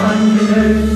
punt